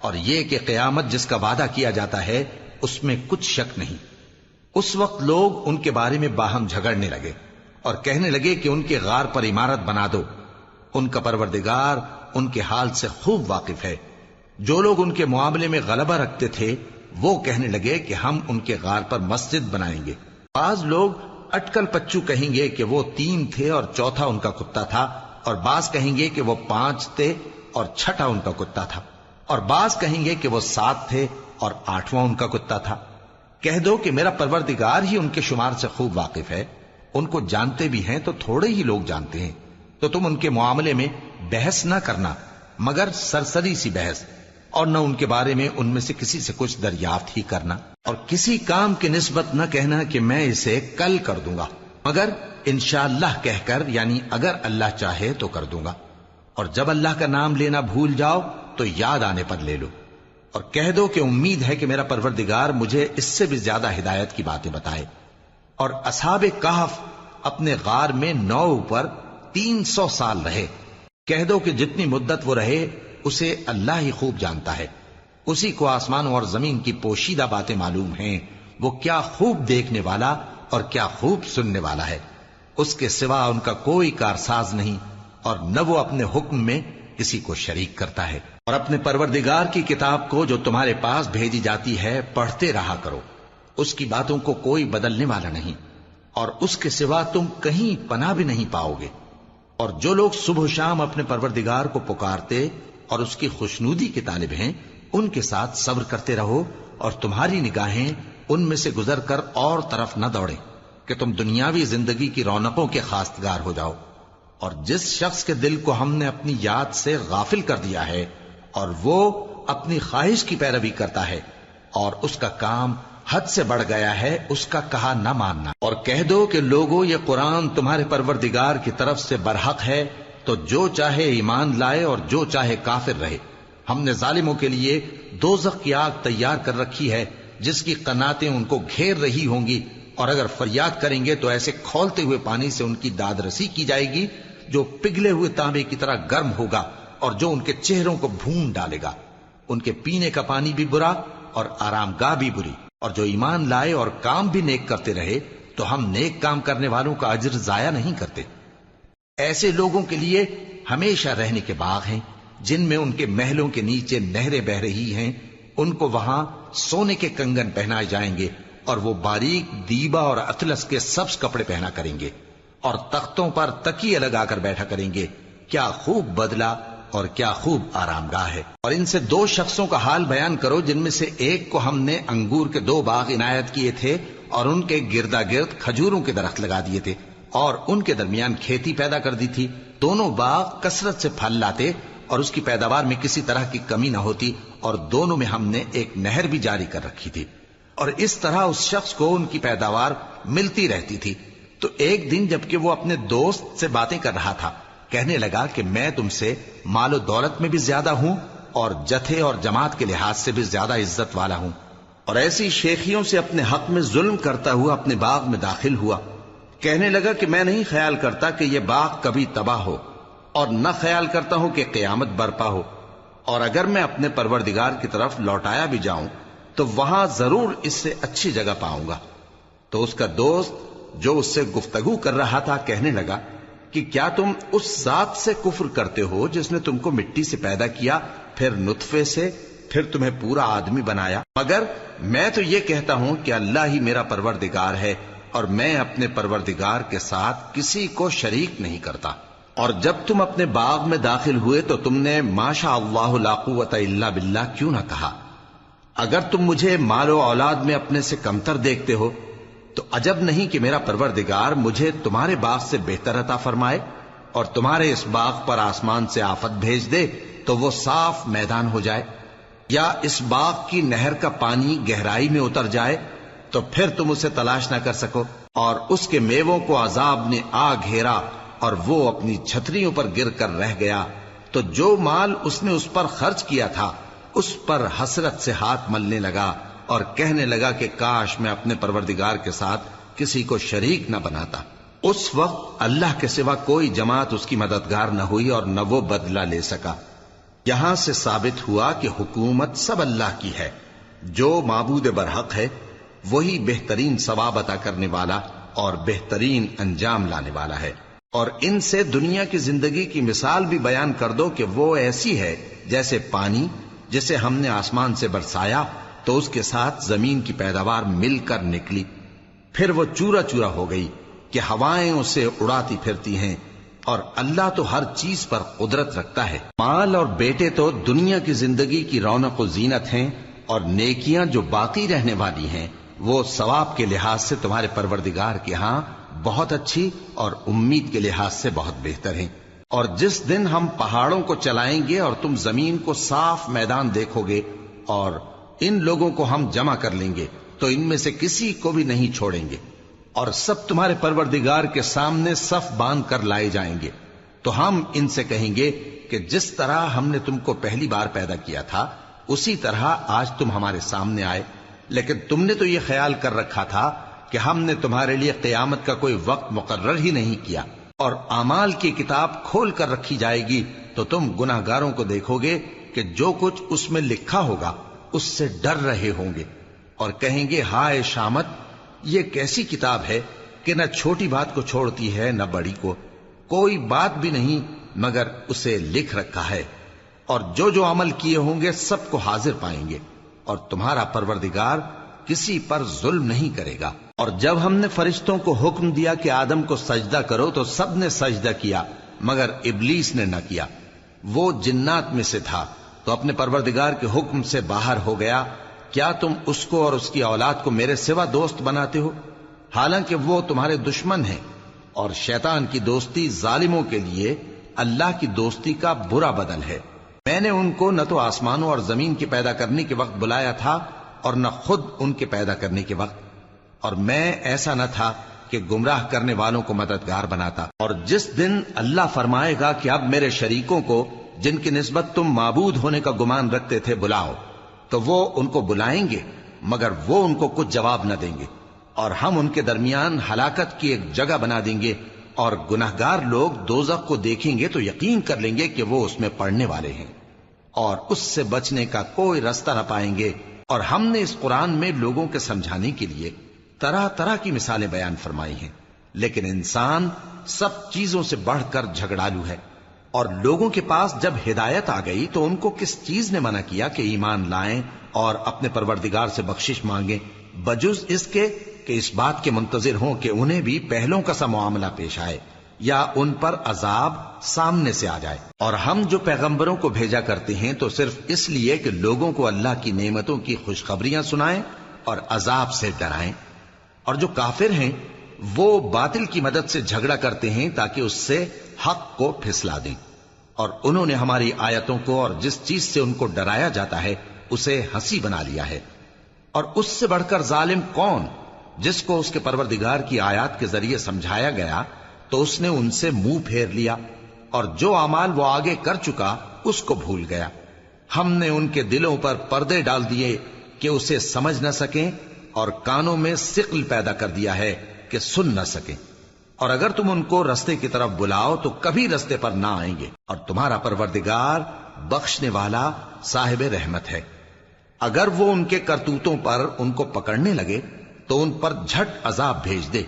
اور یہ کہ قیامت جس کا وعدہ کیا جاتا ہے، اس میں کچھ شک نہیں۔ اس وقت لوگ ان کے بارے میں باہم جھگڑنے لگے، اور کہنے لگے کہ ان کے غار پر عمارت بنا دو۔ ان کا پروردگار ان کے حال سے خوب واقف ہے۔ جو لوگ ان کے معاملے میں غلبہ رکھتے تھے، وہ کہنے لگے کہ ہم ان کے غار پر مسجد بنائیں گے۔ بعض لوگ اٹکل پچو کہیں گے کہ وہ تین تھے اور چوتھا ان کا کتا تھا، اور بعض کہیں گے کہ وہ پانچ تھے اور چھٹا ان کا کتا تھا۔ اور بعض کہیں گے کہ وہ سات تھے اور آٹھواں ان کا کتا تھا۔ کہہ دو کہ میرا پروردگار ہی ان کے شمار سے خوب واقف ہے۔ ان کو جانتے بھی ہیں تو تھوڑے ہی لوگ جانتے ہیں۔ تو تم ان کے معاملے میں بحث نہ کرنا، مگر سرسری سی بحث۔ اور نہ ان کے بارے میں ان میں سے کسی سے کچھ دریافت ہی کرنا اور کسی کام کی نسبت نہ کہنا کہ میں اسے کل کر دوں گا، مگر انشاءاللہ کہہ کر یعنی اگر اللہ چاہے تو کر دوں گا۔ اور جب اللہ کا نام لینا بھول جاؤ تو یاد آنے پر لے لو۔ اور کہہ دو کہ امید ہے کہ میرا پروردگار مجھے اس سے بھی زیادہ ہدایت کی باتیں بتائے۔ اور اصحاب کہف اپنے غار میں نو اوپر تین سو سال رہے۔ کہہ دو کہ جتنی مدت وہ رہے اسے اللہ ہی خوب جانتا ہے۔ اسی کو آسمانوں اور زمین کی پوشیدہ باتیں معلوم ہیں۔ وہ کیا خوب دیکھنے والا اور کیا خوب سننے والا ہے۔ اس کے سوا ان کا کوئی کارساز نہیں اور نہ وہ اپنے حکم میں کسی کو شریک کرتا ہے۔ اور اپنے پروردگار کی کتاب کو جو تمہارے پاس بھیجی جاتی ہے، پڑھتے رہا کرو۔ اس کی باتوں کو کوئی بدلنے والا نہیں۔ اور اس کے سوا تم کہیں پناہ بھی نہیں پاؤ گے۔ اور جو لوگ صبح و شام اپنے پروردگار کو پکارتے اور اس کی خوشنودی کے طالب ہیں، ان کے ساتھ صبر کرتے رہو اور تمہاری نگاہیں ان میں سے گزر کر اور طرف نہ دوڑیں کہ تم دنیاوی زندگی کی رونقوں کے خاستگار ہو جاؤ۔ اور جس شخص کے دل کو ہم نے اپنی یاد سے غافل کر دیا ہے، اور وہ اپنی خواہش کی پیروی کرتا ہے، اور اس کا کام حد سے بڑھ گیا ہے، اس کا کہا نہ ماننا۔ اور کہہ دو کہ لوگوں، یہ قرآن تمہارے پروردگار کی طرف سے برحق ہے تو جو چاہے ایمان لائے اور جو چاہے کافر رہے۔ ہم نے ظالموں کے لیے دوزخ کی آگ تیار کر رکھی ہے، جس کی قناتیں ان کو گھیر رہی ہوں گی۔ اور اگر فریاد کریں گے تو ایسے کھولتے ہوئے پانی سے ان کی داد رسی کی جائے گی، جو پگھلے ہوئے تانبے کی طرح گرم ہوگا اور جو ان کے چہروں کو بھون ڈالے گا۔ ان کے پینے کا پانی بھی برا اور آرام گاہ بھی بری۔ اور جو ایمان لائے اور کام بھی نیک کرتے رہے، تو ہم نیک کام کرنے والوں کا اجر ضائع نہیں کرتے۔ ایسے لوگوں کے لیے ہمیشہ رہنے کے باغ ہیں، جن میں ان کے محلوں کے نیچے نہریں بہ رہی ہیں۔ ان کو وہاں سونے کے کنگن پہنائے جائیں گے اور وہ باریک دیبا اور اطلس کے سبز کپڑے پہنا کریں گے اور تختوں پر تکیے لگا کر بیٹھا کریں گے۔ کیا خوب بدلا اور کیا خوب آرام گاہ ہے۔ اور ان سے دو شخصوں کا حال بیان کرو، جن میں سے ایک کو ہم نے انگور کے دو باغ عنایت کیے تھے اور ان کے گردا گرد کھجوروں کے درخت لگا دیے تھے۔ اور ان کے درمیان کھیتی پیدا کر دی تھی۔ دونوں باغ کثرت سے پھل لاتے اور اس کی پیداوار میں کسی طرح کی کمی نہ ہوتی اور دونوں میں ہم نے ایک نہر بھی جاری کر رکھی تھی۔ اور اس طرح اس شخص کو ان کی پیداوار ملتی رہتی تھی۔ تو ایک دن جبکہ وہ اپنے دوست سے باتیں کر رہا تھا، کہنے لگا کہ میں تم سے مال و دولت میں بھی زیادہ ہوں اور جتھے اور جماعت کے لحاظ سے بھی زیادہ عزت والا ہوں۔ اور ایسی شیخیوں سے اپنے حق میں ظلم کرتا ہوا اپنے باغ میں داخل ہوا۔ کہنے لگا کہ میں نہیں خیال کرتا کہ یہ باغ کبھی تباہ ہو اور نہ خیال کرتا ہوں کہ قیامت برپا ہو اور اگر میں اپنے پروردگار کی طرف لوٹایا بھی جاؤں تو وہاں ضرور اس سے اچھی جگہ پاؤں گا۔ تو اس کا دوست جو اس سے گفتگو کر رہا تھا کہنے لگا کہ کیا تم اس ذات سے کفر کرتے ہو جس نے تم کو مٹی سے پیدا کیا، پھر نطفے سے، پھر تمہیں پورا آدمی بنایا؟ مگر میں تو یہ کہتا ہوں کہ اللہ ہی میرا پروردگار ہے اور میں اپنے پروردگار کے ساتھ کسی کو شریک نہیں کرتا۔ اور جب تم اپنے باغ میں داخل ہوئے تو تم نے ماشا اللہ لا قوت الا باللہ کیوں نہ کہا؟ اگر تم مجھے مال و اولاد میں اپنے سے کمتر دیکھتے ہو، تو عجب نہیں کہ میرا پروردگار مجھے تمہارے باغ سے بہتر عطا فرمائے اور تمہارے اس باغ پر آسمان سے آفت بھیج دے تو وہ صاف میدان ہو جائے یا اس باغ کی نہر کا پانی گہرائی میں اتر جائے تو پھر تم اسے تلاش نہ کر سکو اور اس کے میووں کو عذاب نے آ گھیرا اور وہ اپنی چھتریوں پر گر کر رہ گیا۔ تو جو مال اس نے اس پر خرچ کیا تھا، اس پر حسرت سے ہاتھ ملنے لگا اور کہنے لگا کہ کاش میں اپنے پروردگار کے ساتھ کسی کو شریک نہ بناتا۔ اس وقت اللہ کے سوا کوئی جماعت اس کی مددگار نہ ہوئی اور نہ وہ بدلہ لے سکا۔ یہاں سے ثابت ہوا کہ حکومت سب اللہ کی ہے۔ جو معبود برحق ہے وہی بہترین ثواب عطا کرنے والا اور بہترین انجام لانے والا ہے۔ اور ان سے دنیا کی زندگی کی مثال بھی بیان کر دو کہ وہ ایسی ہے جیسے پانی، جسے ہم نے آسمان سے برسایا تو اس کے ساتھ زمین کی پیداوار مل کر نکلی۔ پھر وہ چورا چورا ہو گئی کہ ہوائیں اسے اڑاتی پھرتی ہیں اور اللہ تو ہر چیز پر قدرت رکھتا ہے۔ مال اور بیٹے تو دنیا کی زندگی کی رونق و زینت ہیں اور نیکیاں جو باقی رہنے والی ہیں۔ وہ ثواب کے لحاظ سے تمہارے پروردگار کے ہاں بہت اچھی اور امید کے لحاظ سے بہت بہتر ہیں۔ اور جس دن ہم پہاڑوں کو چلائیں گے اور تم زمین کو صاف میدان دیکھو گے اور ان لوگوں کو ہم جمع کر لیں گے، تو ان میں سے کسی کو بھی نہیں چھوڑیں گے۔ اور سب تمہارے پروردگار کے سامنے صف باندھ کر لائے جائیں گے۔ تو ہم ان سے کہیں گے کہ جس طرح ہم نے تم کو پہلی بار پیدا کیا تھا، اسی طرح آج تم ہمارے سامنے آئے۔ لیکن تم نے تو یہ خیال کر رکھا تھا کہ ہم نے تمہارے لیے قیامت کا کوئی وقت مقرر ہی نہیں کیا۔ اور امال کی کتاب کھول کر رکھی جائے گی تو تم گناہ گاروں کو دیکھو گے کہ جو کچھ اس میں لکھا ہوگا، اس سے ڈر رہے ہوں گے۔ اور کہیں گے، ہائے شامت، یہ کیسی کتاب ہے کہ نہ چھوٹی بات کو چھوڑتی ہے، نہ بڑی کو۔ کوئی بات بھی نہیں، مگر اسے لکھ رکھا ہے۔ اور جو جو عمل کیے ہوں گے، سب کو حاضر پائیں گے۔ اور تمہارا پروردگار کسی پر ظلم نہیں کرے گا۔ اور جب ہم نے فرشتوں کو حکم دیا کہ آدم کو سجدہ کرو تو سب نے سجدہ کیا، مگر ابلیس نے نہ کیا۔ وہ جنات میں سے تھا۔ تو اپنے پروردگار کے حکم سے باہر ہو گیا۔ کیا تم اس کو اور اس کی اولاد کو میرے سوا دوست بناتے ہو؟ حالانکہ وہ تمہارے دشمن ہیں۔ اور شیطان کی دوستی ظالموں کے لیے اللہ کی دوستی کا برا بدل ہے۔ میں نے ان کو نہ تو آسمانوں اور زمین کے پیدا کرنے کے وقت بلایا تھا اور نہ خود ان کے پیدا کرنے کے وقت، اور میں ایسا نہ تھا کہ گمراہ کرنے والوں کو مددگار بناتا۔ اور جس دن اللہ فرمائے گا کہ اب میرے شریکوں کو، جن کی نسبت تم معبود ہونے کا گمان رکھتے تھے، بلاؤ، تو وہ ان کو بلائیں گے، مگر وہ ان کو کچھ جواب نہ دیں گے۔ اور ہم ان کے درمیان ہلاکت کی ایک جگہ بنا دیں گے اور گناہگار لوگ دوزخ کو دیکھیں گے تو یقین کر لیں گے کہ وہ اس میں پڑھنے والے ہیں۔ اور اس سے بچنے کا کوئی رستہ نہ پائیں گے۔ اور ہم نے اس قرآن میں لوگوں کے سمجھانے کے لیے طرح طرح کی مثالیں بیان فرمائی ہیں۔ لیکن انسان سب چیزوں سے بڑھ کر جھگڑالو ہے۔ اور لوگوں کے پاس جب ہدایت آ گئی تو ان کو کس چیز نے منع کیا کہ ایمان لائیں اور اپنے پروردگار سے بخشش مانگیں؟ بجز اس کے کہ اس بات کے منتظر ہوں کہ انہیں بھی پہلوں کا سا معاملہ پیش آئے یا ان پر عذاب سامنے سے آ جائے۔ اور ہم جو پیغمبروں کو بھیجا کرتے ہیں تو صرف اس لیے کہ لوگوں کو اللہ کی نعمتوں کی خوشخبریاں سنائیں اور عذاب سے ڈرائیں۔ اور جو کافر ہیں، وہ باطل کی مدد سے جھگڑا کرتے ہیں تاکہ اس سے حق کو پھسلا دیں۔ اور انہوں نے ہماری آیتوں کو اور جس چیز سے ان کو ڈرایا جاتا ہے، اسے ہنسی بنا لیا ہے۔ اور اس سے بڑھ کر ظالم کون؟ جس کو اس کے پروردگار کی آیات کے ذریعے سمجھایا گیا، تو اس نے ان سے منہ پھیر لیا اور جو امال وہ آگے کر چکا، اس کو بھول گیا۔ ہم نے ان کے دلوں پر پردے ڈال دیے کہ اسے سمجھ نہ سکیں اور کانوں میں سقل پیدا کر دیا ہے کہ سن نہ سکیں۔ اور اگر تم ان کو رستے کی طرف بلاؤ، تو کبھی رستے پر نہ آئیں گے۔ اور تمہارا پروردگار بخشنے والا صاحب رحمت ہے۔ اگر وہ ان کے کرتوتوں پر ان کو پکڑنے لگے تو ان پر جھٹ عذاب بھیج دے۔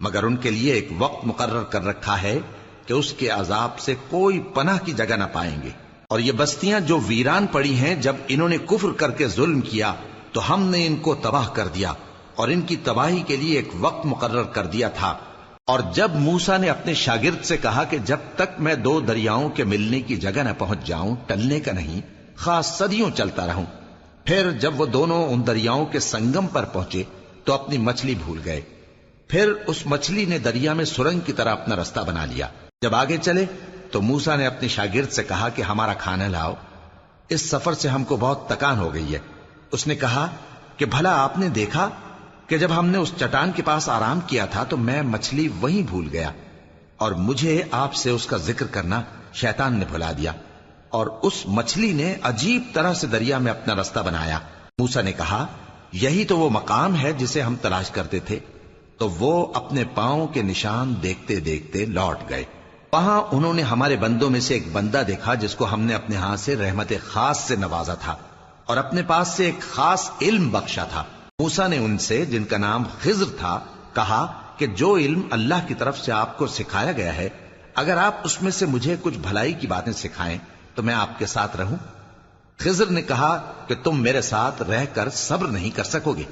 مگر ان کے لیے ایک وقت مقرر کر رکھا ہے کہ اس کے عذاب سے کوئی پناہ کی جگہ نہ پائیں گے۔ اور یہ بستیاں جو ویران پڑی ہیں، جب انہوں نے کفر کر کے ظلم کیا، تو ہم نے ان کو تباہ کر دیا۔ اور ان کی تباہی کے لیے ایک وقت مقرر کر دیا تھا۔ اور جب موسا نے اپنے شاگرد سے کہا کہ جب تک میں دو دریاؤں کے ملنے کی جگہ نہ پہنچ جاؤں، ٹلنے کا نہیں، خاص صدیوں چلتا رہوں۔ پھر جب وہ دونوں ان دریاؤں کے سنگم پر پہنچے تو اپنی مچھلی بھول گئے۔ پھر اس مچھلی نے دریا میں سرنگ کی طرح اپنا رستہ بنا لیا۔ جب آگے چلے تو موسا نے اپنے شاگرد سے کہا کہ ہمارا کھانا لاؤ۔ اس سفر سے ہم کو بہت تکان ہو گئی ہے۔ اس نے کہا کہ بھلا آپ نے دیکھا کہ جب ہم نے اس چٹان کے پاس آرام کیا تھا تو میں مچھلی وہیں بھول گیا۔ اور مجھے آپ سے اس کا ذکر کرنا شیطان نے بھلا دیا۔ اور اس مچھلی نے عجیب طرح سے دریا میں اپنا رستہ بنایا۔ موسا نے کہا یہی تو وہ مقام ہے جسے ہم تلاش کرتے تھے۔ تو وہ اپنے پاؤں کے نشان دیکھتے دیکھتے لوٹ گئے۔ وہاں انہوں نے ہمارے بندوں میں سے ایک بندہ دیکھا جس کو ہم نے اپنے ہاتھ سے رحمت خاص سے نوازا تھا اور اپنے پاس سے ایک خاص علم بخشا تھا۔ موسا نے ان سے، جن کا نام خضر تھا، کہا کہ جو علم اللہ کی طرف سے آپ کو سکھایا گیا ہے، اگر آپ اس میں سے مجھے کچھ بھلائی کی باتیں سکھائیں تو میں آپ کے ساتھ رہوں۔ خضر نے کہا کہ تم میرے ساتھ رہ کر صبر نہیں کر سکو گے،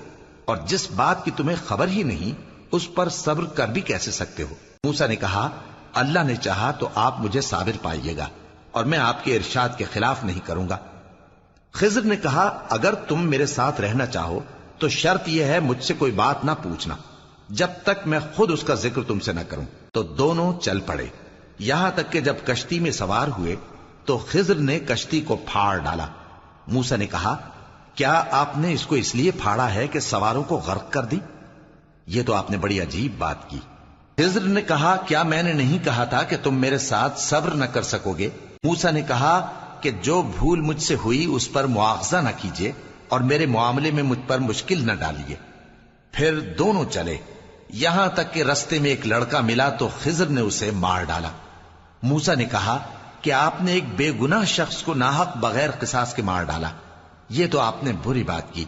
اور جس بات کی تمہیں خبر ہی نہیں، اس پر صبر کر بھی کیسے سکتے ہو؟ موسا نے کہا، اللہ نے چاہا تو آپ مجھے صابر پائیے گا، اور میں آپ کے ارشاد کے خلاف نہیں کروں گا۔ خضر نے کہا، اگر تم میرے ساتھ رہنا چاہو، تو شرط یہ ہے مجھ سے کوئی بات نہ پوچھنا۔ جب تک میں خود اس کا ذکر تم سے نہ کروں، تو دونوں چل پڑے۔ یہاں تک کہ جب کشتی میں سوار ہوئے تو خضر نے کشتی کو پھاڑ ڈالا۔ موسا نے کہا، کیا آپ نے اس کو اس لیے پھاڑا ہے کہ سواروں کو غرق کر دی؟ یہ تو آپ نے بڑی عجیب بات کی۔ خضر نے کہا، کیا میں نے نہیں کہا تھا کہ تم میرے ساتھ صبر نہ کر سکو گے؟ موسا نے کہا کہ جو بھول مجھ سے ہوئی اس پر معاوضہ نہ کیجیے اور میرے معاملے میں مجھ پر مشکل نہ ڈالیے۔ پھر دونوں چلے۔ یہاں تک کہ رستے میں ایک لڑکا ملا تو خضر نے اسے مار ڈالا۔ موسا نے کہا کہ آپ نے ایک بے گناہ شخص کو ناحق بغیر قصاص کے مار ڈالا۔ یہ تو آپ نے بری بات کی۔